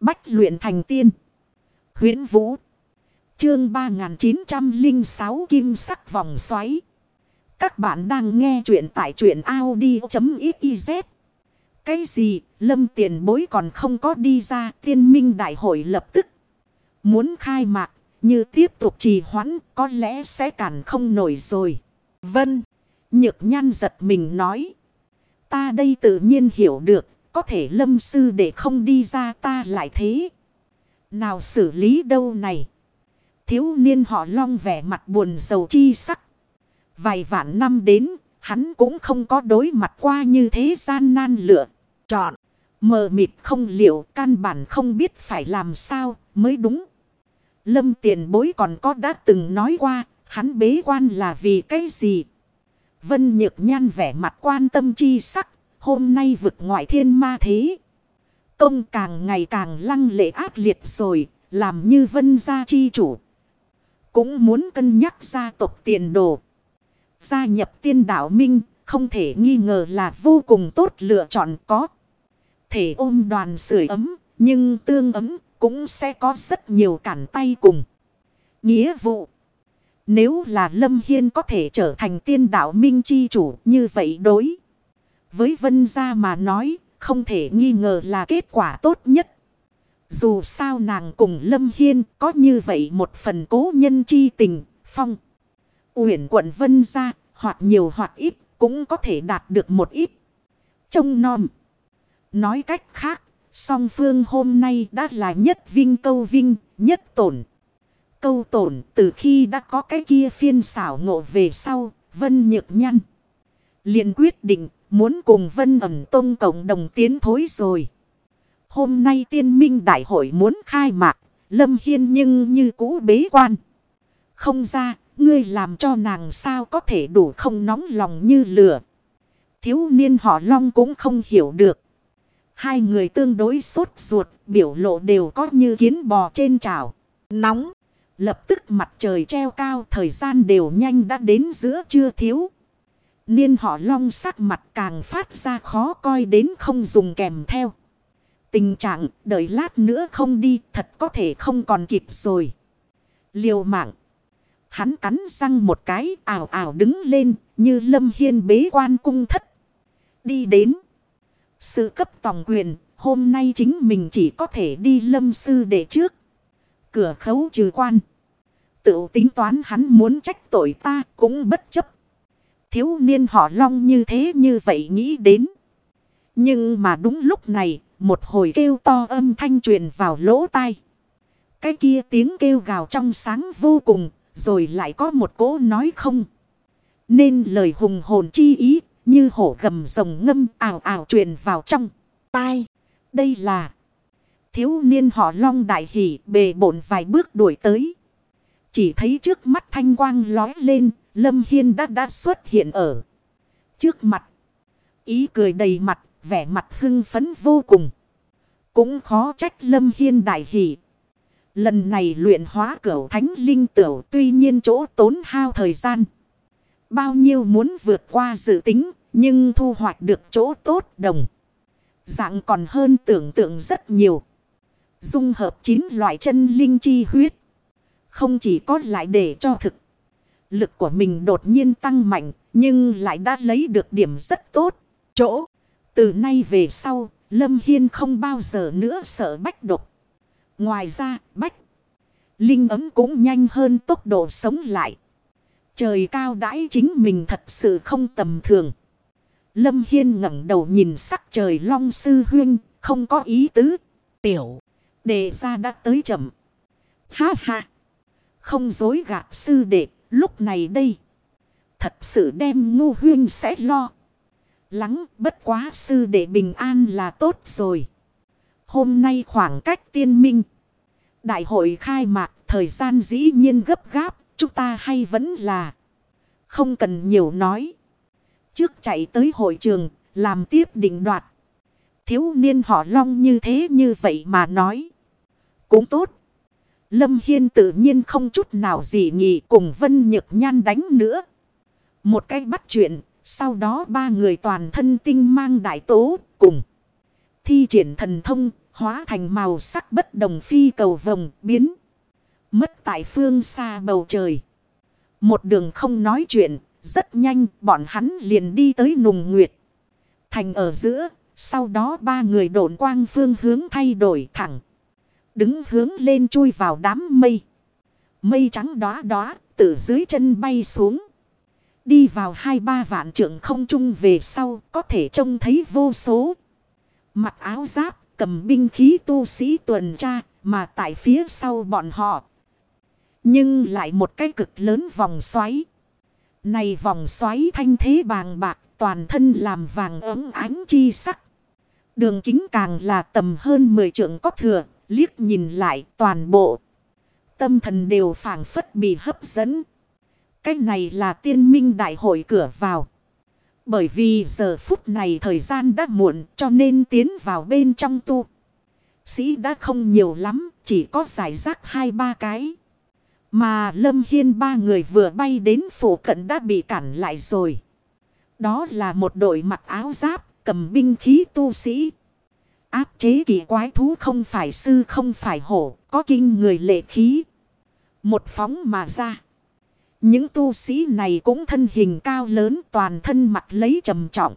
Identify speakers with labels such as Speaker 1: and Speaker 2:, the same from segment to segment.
Speaker 1: Bách luyện thành tiên. huyễn Vũ. Chương 3906 Kim sắc vòng xoáy. Các bạn đang nghe truyện tại truyện Audi.xyz. Cái gì, lâm tiền bối còn không có đi ra, tiên minh đại hội lập tức. Muốn khai mạc, như tiếp tục trì hoãn, có lẽ sẽ cản không nổi rồi. Vân, nhược nhăn giật mình nói. Ta đây tự nhiên hiểu được, có thể lâm sư để không đi ra ta lại thế. Nào xử lý đâu này? Thiếu niên họ long vẻ mặt buồn sầu chi sắc. Vài vạn năm đến, hắn cũng không có đối mặt qua như thế gian nan lựa. Chọn, mờ mịt không liệu, căn bản không biết phải làm sao mới đúng. Lâm tiền bối còn có đã từng nói qua, hắn bế quan là vì cái gì? Vân Nhược Nhan vẻ mặt quan tâm chi sắc, hôm nay vực ngoại thiên ma thế. Công càng ngày càng lăng lệ ác liệt rồi, làm như vân gia chi chủ. Cũng muốn cân nhắc gia tộc tiền đồ. Gia nhập tiên đạo minh, không thể nghi ngờ là vô cùng tốt lựa chọn có. Thể ôm đoàn sưởi ấm, nhưng tương ấm cũng sẽ có rất nhiều cản tay cùng. Nghĩa vụ. Nếu là Lâm Hiên có thể trở thành tiên đạo minh chi chủ như vậy đối. Với Vân Gia mà nói, không thể nghi ngờ là kết quả tốt nhất. Dù sao nàng cùng Lâm Hiên có như vậy một phần cố nhân chi tình, phong. Uyển quận Vân Gia, hoặc nhiều hoặc ít, cũng có thể đạt được một ít. Trông nom Nói cách khác, song phương hôm nay đã là nhất vinh câu vinh, nhất tổn. Câu tổn từ khi đã có cái kia phiên xảo ngộ về sau, Vân Nhược Nhăn. liền quyết định Muốn cùng Vân ẩm tông cộng đồng tiến thối rồi. Hôm nay tiên minh đại hội muốn khai mạc. Lâm Hiên nhưng như cũ bế quan. Không ra, ngươi làm cho nàng sao có thể đủ không nóng lòng như lửa. Thiếu niên họ Long cũng không hiểu được. Hai người tương đối sốt ruột, biểu lộ đều có như kiến bò trên trào. Nóng, lập tức mặt trời treo cao, thời gian đều nhanh đã đến giữa trưa thiếu. Niên họ long sắc mặt càng phát ra khó coi đến không dùng kèm theo. Tình trạng, đợi lát nữa không đi, thật có thể không còn kịp rồi. Liều mạng. Hắn cắn răng một cái ảo ảo đứng lên, như lâm hiên bế quan cung thất. Đi đến. Sự cấp tòng quyền, hôm nay chính mình chỉ có thể đi lâm sư để trước. Cửa khấu trừ quan. Tự tính toán hắn muốn trách tội ta cũng bất chấp. Thiếu niên họ long như thế như vậy nghĩ đến. Nhưng mà đúng lúc này, một hồi kêu to âm thanh truyền vào lỗ tai. Cái kia tiếng kêu gào trong sáng vô cùng, rồi lại có một cỗ nói không. Nên lời hùng hồn chi ý, như hổ gầm rồng ngâm ảo ảo truyền vào trong tai. Đây là thiếu niên họ long đại hỷ bề bổn vài bước đuổi tới. Chỉ thấy trước mắt thanh quang lói lên, Lâm Hiên đã đã xuất hiện ở trước mặt. Ý cười đầy mặt, vẻ mặt hưng phấn vô cùng. Cũng khó trách Lâm Hiên đại hỷ. Lần này luyện hóa cửu thánh linh tiểu, tuy nhiên chỗ tốn hao thời gian. Bao nhiêu muốn vượt qua dự tính, nhưng thu hoạch được chỗ tốt đồng. Dạng còn hơn tưởng tượng rất nhiều. Dung hợp chín loại chân linh chi huyết. Không chỉ có lại để cho thực lực của mình đột nhiên tăng mạnh, nhưng lại đã lấy được điểm rất tốt. Chỗ, từ nay về sau, Lâm Hiên không bao giờ nữa sợ bách độc. Ngoài ra, bách, linh ấm cũng nhanh hơn tốc độ sống lại. Trời cao đãi chính mình thật sự không tầm thường. Lâm Hiên ngẩng đầu nhìn sắc trời long sư huyên, không có ý tứ. Tiểu, đề ra đã tới chậm. Ha ha, không dối gạt sư đệ. Lúc này đây. Thật sự đem ngu huyên sẽ lo. Lắng, bất quá sư để bình an là tốt rồi. Hôm nay khoảng cách tiên minh. Đại hội khai mạc, thời gian dĩ nhiên gấp gáp. Chúng ta hay vẫn là. Không cần nhiều nói. Trước chạy tới hội trường. Làm tiếp định đoạt. Thiếu niên họ long như thế như vậy mà nói. Cũng tốt. Lâm Hiên tự nhiên không chút nào gì nghỉ cùng Vân Nhược Nhan đánh nữa. Một cái bắt chuyện, sau đó ba người toàn thân tinh mang đại tố cùng. Thi triển thần thông, Hóa thành màu sắc bất đồng phi cầu vồng biến. Mất tại phương xa bầu trời. Một đường không nói chuyện. Rất nhanh bọn hắn liền đi tới nùng nguyệt. Thành ở giữa. Sau đó ba người độn quang phương hướng thay đổi thẳng. Đứng hướng lên chui vào đám mây. Mây trắng đóa đóa từ dưới chân bay xuống. Đi vào hai ba vạn trượng không trung về sau có thể trông thấy vô số. Mặc áo giáp cầm binh khí tu sĩ tuần tra mà tại phía sau bọn họ. Nhưng lại một cái cực lớn vòng xoáy. Này vòng xoáy thanh thế bàng bạc toàn thân làm vàng ấm ánh chi sắc. Đường kính càng là tầm hơn 10 trượng có thừa, liếc nhìn lại toàn bộ. Tâm thần đều phảng phất bị hấp dẫn. Cái này là tiên minh đại hội cửa vào. Bởi vì giờ phút này thời gian đã muộn cho nên tiến vào bên trong tu. Sĩ đã không nhiều lắm, chỉ có giải rác hai ba cái. Mà Lâm Hiên ba người vừa bay đến phủ cận đã bị cản lại rồi. Đó là một đội mặc áo giáp, cầm binh khí tu sĩ. Áp chế kỳ quái thú không phải sư không phải hổ, có kinh người lệ khí. Một phóng mà ra. Những tu sĩ này cũng thân hình cao lớn toàn thân mặt lấy trầm trọng.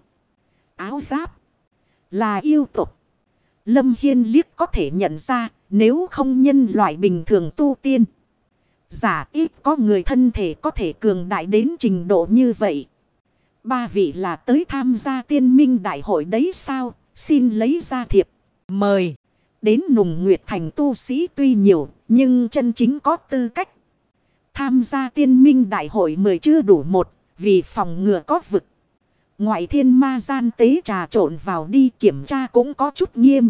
Speaker 1: Áo giáp. Là yêu tục. Lâm Hiên liếc có thể nhận ra nếu không nhân loại bình thường tu tiên. Giả ít có người thân thể có thể cường đại đến trình độ như vậy. Ba vị là tới tham gia tiên minh đại hội đấy sao? Xin lấy ra thiệp. Mời. Đến nùng nguyệt thành tu sĩ tuy nhiều nhưng chân chính có tư cách Tham gia tiên minh đại hội mười chưa đủ một, vì phòng ngừa có vực. Ngoại thiên ma gian tế trà trộn vào đi kiểm tra cũng có chút nghiêm.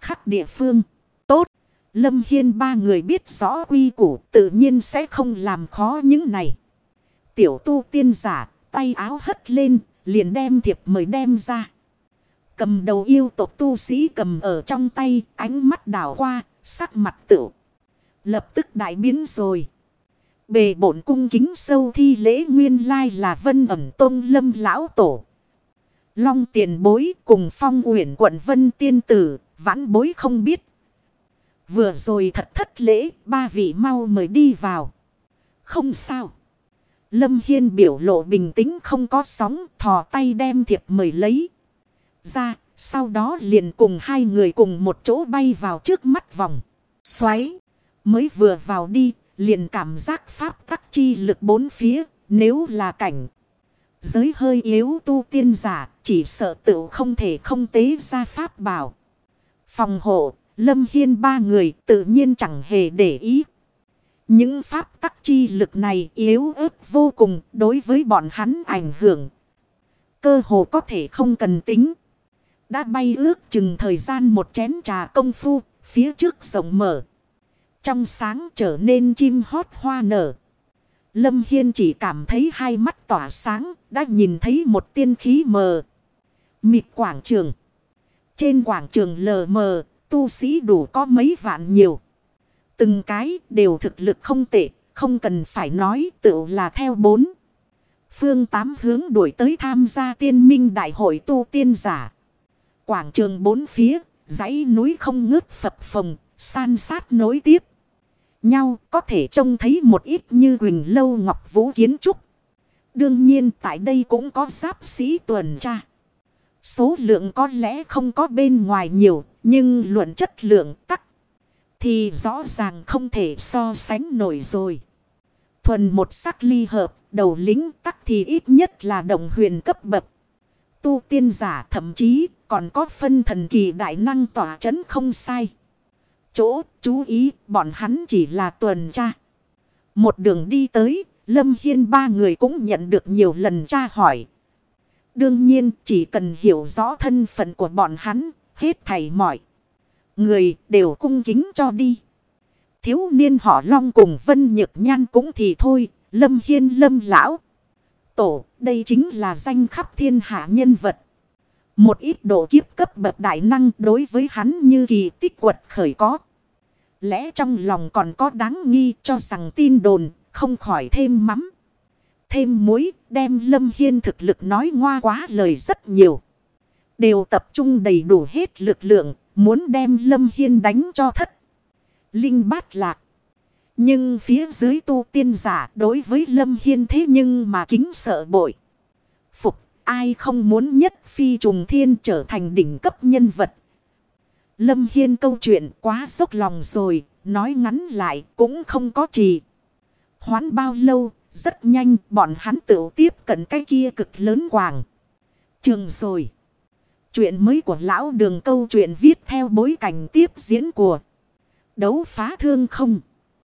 Speaker 1: Khắc địa phương. Tốt. Lâm Hiên ba người biết rõ quy củ tự nhiên sẽ không làm khó những này. Tiểu tu tiên giả, tay áo hất lên, liền đem thiệp mời đem ra. Cầm đầu yêu tộc tu sĩ cầm ở trong tay, ánh mắt đảo qua, sắc mặt tự. Lập tức đại biến rồi. Bề bổn cung kính sâu thi lễ nguyên lai là vân ẩm tôn lâm lão tổ. Long tiền bối cùng phong uyển quận vân tiên tử, vãn bối không biết. Vừa rồi thật thất lễ, ba vị mau mời đi vào. Không sao. Lâm Hiên biểu lộ bình tĩnh không có sóng, thò tay đem thiệp mời lấy. Ra, sau đó liền cùng hai người cùng một chỗ bay vào trước mắt vòng. Xoáy. Mới vừa vào đi, liền cảm giác pháp tắc chi lực bốn phía, nếu là cảnh. Giới hơi yếu tu tiên giả, chỉ sợ tự không thể không tế ra pháp bảo. Phòng hộ, lâm hiên ba người tự nhiên chẳng hề để ý. Những pháp tắc chi lực này yếu ớt vô cùng đối với bọn hắn ảnh hưởng. Cơ hồ có thể không cần tính. Đã bay ước chừng thời gian một chén trà công phu, phía trước rộng mở. Trong sáng trở nên chim hót hoa nở. Lâm Hiên chỉ cảm thấy hai mắt tỏa sáng, đã nhìn thấy một tiên khí mờ. Mịt quảng trường. Trên quảng trường lờ mờ, tu sĩ đủ có mấy vạn nhiều. Từng cái đều thực lực không tệ, không cần phải nói tự là theo bốn. Phương tám hướng đuổi tới tham gia tiên minh đại hội tu tiên giả. Quảng trường bốn phía, dãy núi không ngớt phập phồng, san sát nối tiếp nhau có thể trông thấy một ít như Quỳnh Lâu Ngọc Vũ kiến trúc. Đương nhiên tại đây cũng có giáp sĩ tuần tra. Số lượng có lẽ không có bên ngoài nhiều, nhưng luận chất lượng tắc thì rõ ràng không thể so sánh nổi rồi. Thuần một sắc ly hợp, đầu lính tắc thì ít nhất là đồng huyền cấp bậc. Tu tiên giả thậm chí còn có phân thần kỳ đại năng tỏa chấn không sai chỗ, chú ý, bọn hắn chỉ là tuần tra. Một đường đi tới, Lâm Hiên ba người cũng nhận được nhiều lần tra hỏi. Đương nhiên, chỉ cần hiểu rõ thân phận của bọn hắn, hết thảy mọi. Người đều cung kính cho đi. Thiếu niên họ long cùng Vân Nhược Nhan cũng thì thôi, Lâm Hiên Lâm Lão. Tổ, đây chính là danh khắp thiên hạ nhân vật. Một ít độ kiếp cấp bậc đại năng đối với hắn như kỳ tích quật khởi có. Lẽ trong lòng còn có đáng nghi cho rằng tin đồn, không khỏi thêm mắm. Thêm muối, đem Lâm Hiên thực lực nói ngoa quá lời rất nhiều. Đều tập trung đầy đủ hết lực lượng, Muốn đem Lâm Hiên đánh cho thất. Linh bát lạc. Nhưng phía dưới tu tiên giả đối với Lâm Hiên thế nhưng mà kính sợ bội. Phục ai không muốn nhất phi trùng thiên trở thành đỉnh cấp nhân vật. Lâm Hiên câu chuyện quá sốc lòng rồi, nói ngắn lại cũng không có trì. Hoán bao lâu, rất nhanh bọn hắn tự tiếp cận cái kia cực lớn quàng. Trường rồi. Chuyện mới của lão đường câu chuyện viết theo bối cảnh tiếp diễn của đấu phá thương không.